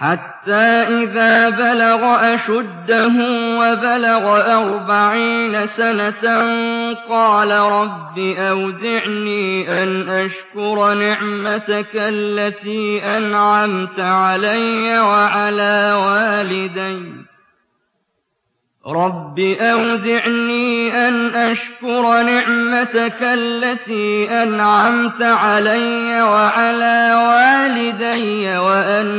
حَتَّىٰ إِذَا بَلَغَ أَشُدَّهُ وَبَلَغَ أَرْبَعِينَ سَنَةً قَالَ رَبِّ أَوْزِعْنِي أَنْ أَشْكُرَ نِعْمَتَكَ الَّتِي أَنْعَمْتَ عَلَيَّ وَعَلَىٰ وَالِدَيَّ. رَبِّ أَوْزِعْنِي أَنْ أَشْكُرَ نِعْمَتَكَ الَّتِي أَنْعَمْتَ عَلَيَّ وَعَلَىٰ وَالِدَيَّ.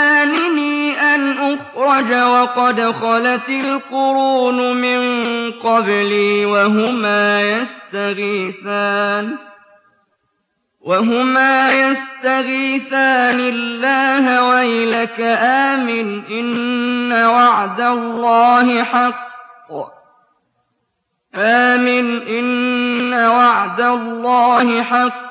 أَنْ أُخْرَجَ وَقَدْ خَلَتِ الْقُرُونُ مِن قَبْلِي وَهُمَا يَسْتَغِيثَانِ اللَّهَ وَيْلَكَ آمِنْ إِنَّ وَعْدَ اللَّهِ حَقٌّ.